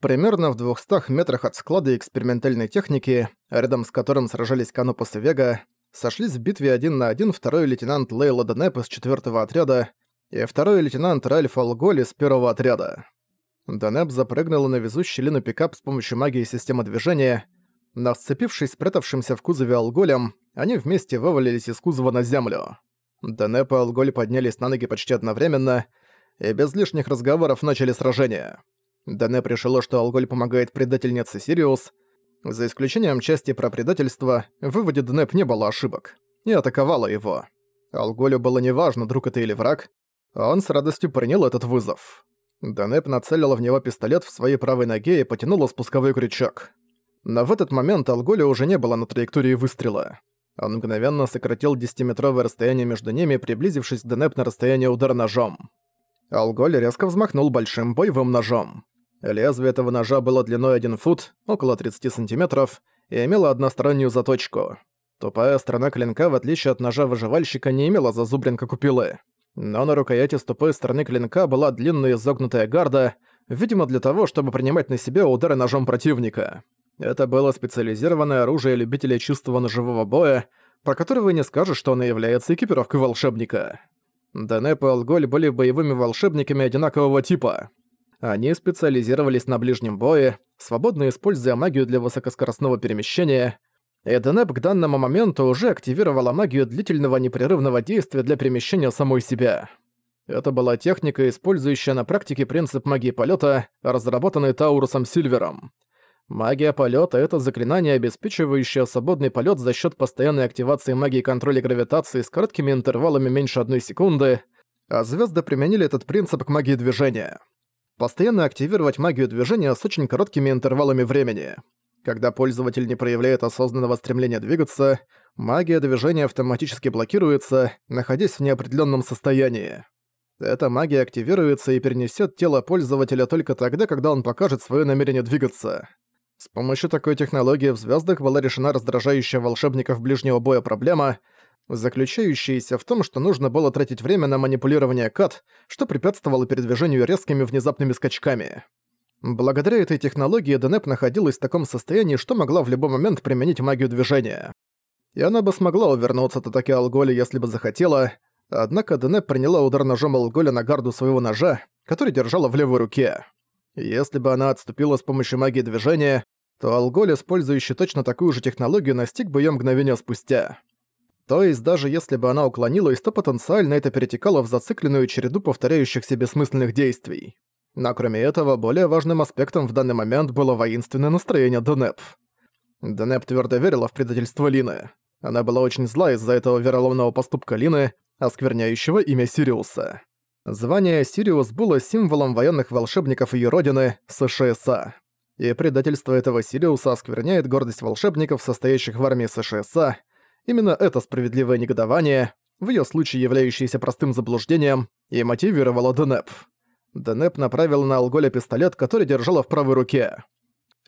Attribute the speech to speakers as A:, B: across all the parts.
A: Примерно в 200 метрах от склада экспериментальной техники, рядом с которым сражались Канопус и Вега, сошлись в битве один на один второй лейтенант Лейла Денеп из 4 отряда и второй лейтенант Ральф Алголь из первого отряда. Денеп запрыгнула на везущий Лину пикап с помощью магии системы движения, но сцепившись спрятавшимся в кузове Алголем, они вместе вывалились из кузова на землю. Денеп и Алголь поднялись на ноги почти одновременно и без лишних разговоров начали сражение. Денеп решила, что Алголь помогает предательнице Сириус. За исключением части про предательство, в выводе Денеп не было ошибок. И атаковала его. Алголю было неважно, друг это или враг, он с радостью принял этот вызов. Денеп нацелила в него пистолет в своей правой ноге и потянула спусковой крючок. Но в этот момент Алголя уже не было на траектории выстрела. Он мгновенно сократил десятиметровое расстояние между ними, приблизившись к Денеп на расстояние удара ножом. Алголь резко взмахнул большим боевым ножом. Лезвие этого ножа было длиной 1 фут, около 30 сантиметров, и имело одностороннюю заточку. Тупая сторона клинка, в отличие от ножа выживальщика, не имела зазубрин, как у пилы. Но на рукояти с тупой стороны клинка была длинная изогнутая гарда, видимо для того, чтобы принимать на себя удары ножом противника. Это было специализированное оружие любителей чистого ножевого боя, про которого не скажешь, что оно является экипировкой волшебника. Денеп и Алголь были боевыми волшебниками одинакового типа. Они специализировались на ближнем бое, свободно используя магию для высокоскоростного перемещения, и Денеп к данному моменту уже активировала магию длительного непрерывного действия для перемещения самой себя. Это была техника, использующая на практике принцип магии полета, разработанный Таурусом Сильвером. Магия полета это заклинание, обеспечивающее свободный полет за счет постоянной активации магии контроля гравитации с короткими интервалами меньше одной секунды, а звезды применили этот принцип к магии движения постоянно активировать магию движения с очень короткими интервалами времени. Когда пользователь не проявляет осознанного стремления двигаться, магия движения автоматически блокируется, находясь в неопределенном состоянии. Эта магия активируется и перенесет тело пользователя только тогда, когда он покажет свое намерение двигаться. С помощью такой технологии в звездах была решена раздражающая волшебников ближнего боя проблема — заключающаяся в том, что нужно было тратить время на манипулирование кат, что препятствовало передвижению резкими внезапными скачками. Благодаря этой технологии Денеп находилась в таком состоянии, что могла в любой момент применить магию движения. И она бы смогла увернуться от атаки Алголя, если бы захотела, однако Денеп приняла удар ножом Алголя на гарду своего ножа, который держала в левой руке. Если бы она отступила с помощью магии движения, то Алголь, использующий точно такую же технологию, настиг бы её мгновение спустя. То есть даже если бы она уклонилась, то потенциально это перетекало в зацикленную череду повторяющихся бессмысленных действий. Но кроме этого, более важным аспектом в данный момент было воинственное настроение Денеп. Денеп твердо верила в предательство Лины. Она была очень зла из-за этого вероломного поступка Лины, оскверняющего имя Сириуса. Звание Сириус было символом военных волшебников ее родины, СШСА. И предательство этого Сириуса оскверняет гордость волшебников, состоящих в армии СШСА, Именно это справедливое негодование, в её случае являющееся простым заблуждением, и мотивировало Денеп. Денеп направил на Алголя пистолет, который держала в правой руке.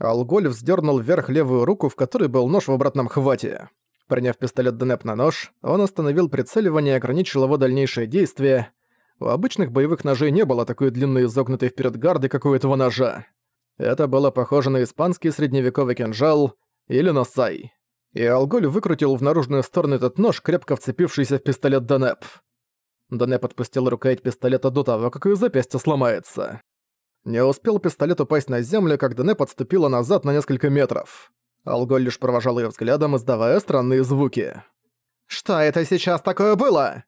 A: Алголь вздернул вверх левую руку, в которой был нож в обратном хвате. Приняв пистолет Денеп на нож, он остановил прицеливание и ограничил его дальнейшее действие. У обычных боевых ножей не было такой длинной изогнутой вперед гарды, как у этого ножа. Это было похоже на испанский средневековый кинжал или на сай и Алголь выкрутил в наружную сторону этот нож, крепко вцепившийся в пистолет Данеп. Данеп отпустил рукоять пистолета до того, как ее запястье сломается. Не успел пистолет упасть на землю, как Данеп отступила назад на несколько метров. Алголь лишь провожал ее взглядом, издавая странные звуки. «Что это сейчас такое было?»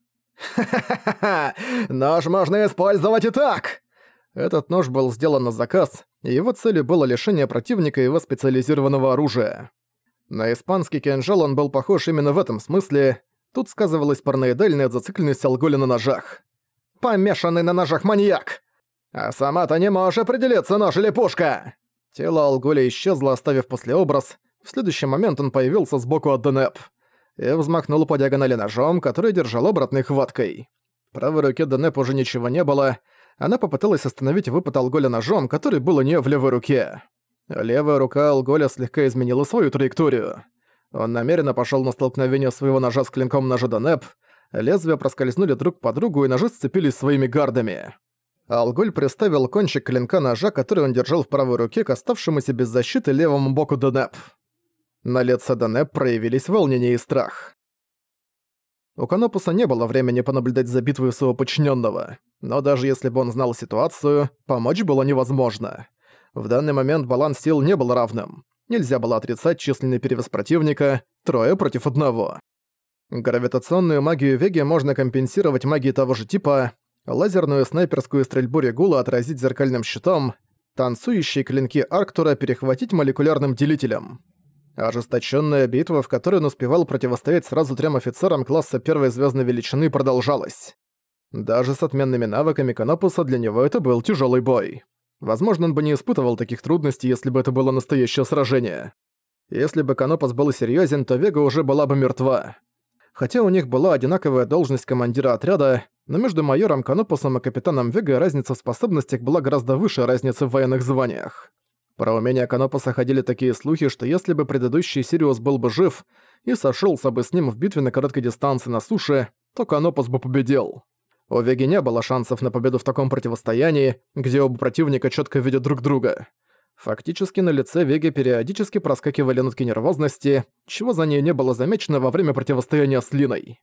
A: «Ха-ха-ха! Нож можно использовать и так!» Этот нож был сделан на заказ, и его целью было лишение противника его специализированного оружия. На испанский кинжал он был похож именно в этом смысле. Тут сказывалась параноидальная зацикленность Алголя на ножах. «Помешанный на ножах маньяк! А сама-то не можешь определиться, нож или пушка!» Тело Алголя исчезло, оставив послеобраз. В следующий момент он появился сбоку от Денеп. И взмахнул по диагонали ножом, который держал обратной хваткой. В правой руке Денеп уже ничего не было. Она попыталась остановить выпад Алголя ножом, который был у нее в левой руке. Левая рука Алголя слегка изменила свою траекторию. Он намеренно пошел на столкновение своего ножа с клинком ножа Донеп, лезвия проскользнули друг по другу и ножи сцепились своими гардами. Алголь приставил кончик клинка ножа, который он держал в правой руке, к оставшемуся без защиты левому боку Денеп. На лице Денеп проявились волнение и страх. У Канопуса не было времени понаблюдать за битвой своего подчиненного, но даже если бы он знал ситуацию, помочь было невозможно. В данный момент баланс сил не был равным. Нельзя было отрицать численный перевес противника, трое против одного. Гравитационную магию Веги можно компенсировать магией того же типа, лазерную снайперскую стрельбу Регула отразить зеркальным щитом, танцующие клинки Арктура перехватить молекулярным делителем. Ожесточенная битва, в которой он успевал противостоять сразу трем офицерам класса первой звездной величины, продолжалась. Даже с отменными навыками Канопуса для него это был тяжелый бой. Возможно, он бы не испытывал таких трудностей, если бы это было настоящее сражение. Если бы Канопус был серьезен, то Вега уже была бы мертва. Хотя у них была одинаковая должность командира отряда, но между майором Канопусом и капитаном Вега разница в способностях была гораздо выше разницы в военных званиях. Про умения Канопуса ходили такие слухи, что если бы предыдущий Сириус был бы жив и сошелся бы с ним в битве на короткой дистанции на суше, то Канопус бы победил. У Веги не было шансов на победу в таком противостоянии, где оба противника четко видят друг друга. Фактически на лице Веги периодически проскакивали нотки нервозности, чего за ней не было замечено во время противостояния с Линой.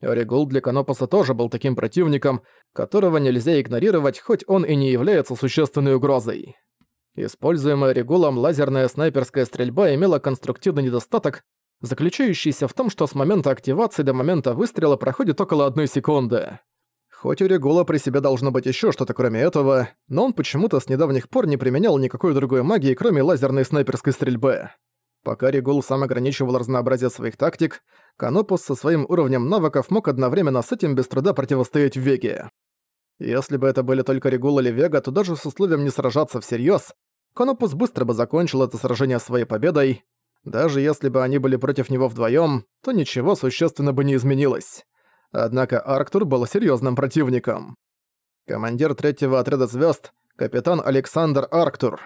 A: Регул для Канопуса тоже был таким противником, которого нельзя игнорировать, хоть он и не является существенной угрозой. Используемая Регулом лазерная снайперская стрельба имела конструктивный недостаток, заключающийся в том, что с момента активации до момента выстрела проходит около одной секунды. Хоть у Регула при себе должно быть еще что-то кроме этого, но он почему-то с недавних пор не применял никакой другой магии, кроме лазерной снайперской стрельбы. Пока Регул сам ограничивал разнообразие своих тактик, Канопус со своим уровнем навыков мог одновременно с этим без труда противостоять Веге. Если бы это были только Регул или Вега, то даже с условием не сражаться всерьез, Канопус быстро бы закончил это сражение своей победой. Даже если бы они были против него вдвоем, то ничего существенно бы не изменилось. Однако Арктур был серьезным противником. Командир третьего отряда звезд, капитан Александр Арктур.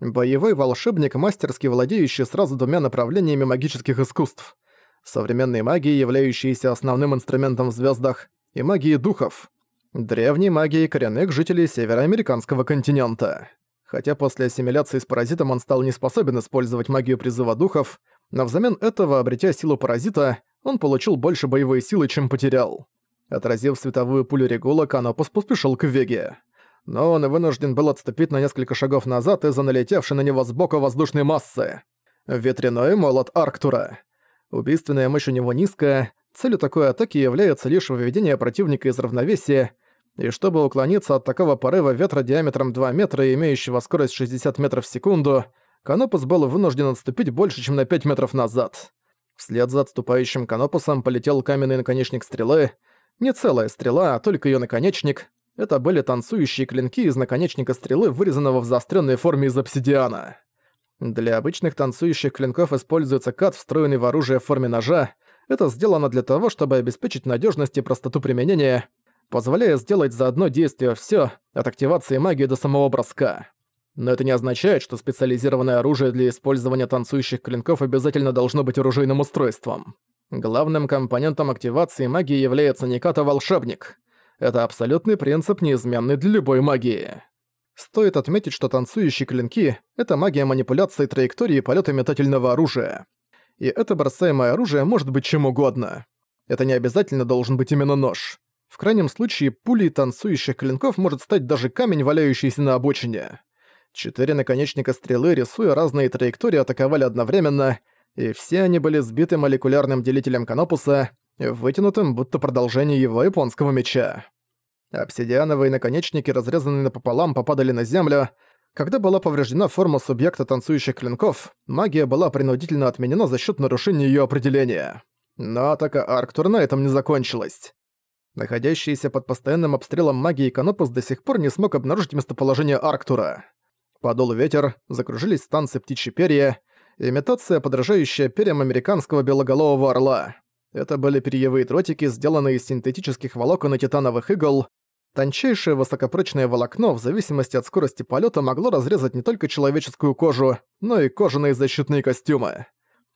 A: Боевой волшебник, мастерски владеющий сразу двумя направлениями магических искусств. Современной магии, являющейся основным инструментом в звездах, и магии духов. Древней магии коренных жителей североамериканского континента. Хотя после ассимиляции с паразитом он стал не способен использовать магию призыва духов, но взамен этого, обретя силу паразита, он получил больше боевой силы, чем потерял. Отразив световую пулю Регула, Канопус поспешил к Веге. Но он вынужден был отступить на несколько шагов назад из-за налетевшей на него сбоку воздушной массы. Ветряной молот Арктура. Убийственная мощь у него низкая, целью такой атаки является лишь выведение противника из равновесия, и чтобы уклониться от такого порыва ветра диаметром 2 метра и имеющего скорость 60 метров в секунду, Канопус был вынужден отступить больше, чем на 5 метров назад. Вслед за отступающим канопусом полетел каменный наконечник стрелы. Не целая стрела, а только ее наконечник. Это были танцующие клинки из наконечника стрелы, вырезанного в заостренной форме из обсидиана. Для обычных танцующих клинков используется кат, встроенный в оружие в форме ножа. Это сделано для того, чтобы обеспечить надежность и простоту применения, позволяя сделать за одно действие все, от активации магии до самого броска. Но это не означает, что специализированное оружие для использования танцующих клинков обязательно должно быть оружейным устройством. Главным компонентом активации магии является не ката-волшебник. Это абсолютный принцип, неизменный для любой магии. Стоит отметить, что танцующие клинки — это магия манипуляции траектории полета метательного оружия. И это бросаемое оружие может быть чем угодно. Это не обязательно должен быть именно нож. В крайнем случае, пулей танцующих клинков может стать даже камень, валяющийся на обочине. Четыре наконечника стрелы, рисуя разные траектории, атаковали одновременно, и все они были сбиты молекулярным делителем Канопуса, вытянутым будто продолжение его японского меча. Обсидиановые наконечники, разрезанные напополам, попадали на землю. Когда была повреждена форма субъекта танцующих клинков, магия была принудительно отменена за счет нарушения ее определения. Но атака Арктур на этом не закончилась. Находящийся под постоянным обстрелом магии Канопус до сих пор не смог обнаружить местоположение Арктура. Подул ветер, закружились станции птичьи перья, имитация, подражающая перьям американского белоголового орла. Это были перьевые дротики, сделанные из синтетических волокон и титановых игл. Тончайшее высокопрочное волокно в зависимости от скорости полета могло разрезать не только человеческую кожу, но и кожаные защитные костюмы.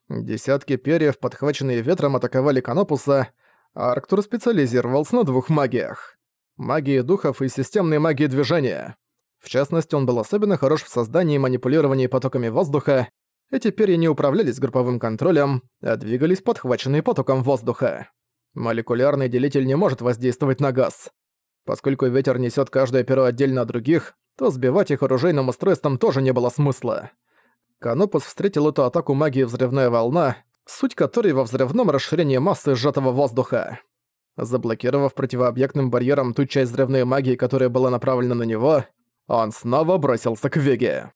A: Десятки перьев, подхваченные ветром, атаковали Канопуса, а Арктур специализировался на двух магиях. магии духов и системной магии движения. В частности, он был особенно хорош в создании и манипулировании потоками воздуха, эти перья не управлялись групповым контролем, а двигались подхваченные потоком воздуха. Молекулярный делитель не может воздействовать на газ. Поскольку ветер несет каждое перо отдельно от других, то сбивать их оружейным устройством тоже не было смысла. Канопус встретил эту атаку магии «Взрывная волна», суть которой во взрывном расширении массы сжатого воздуха. Заблокировав противообъектным барьером ту часть взрывной магии, которая была направлена на него, он снова бросился к Веге.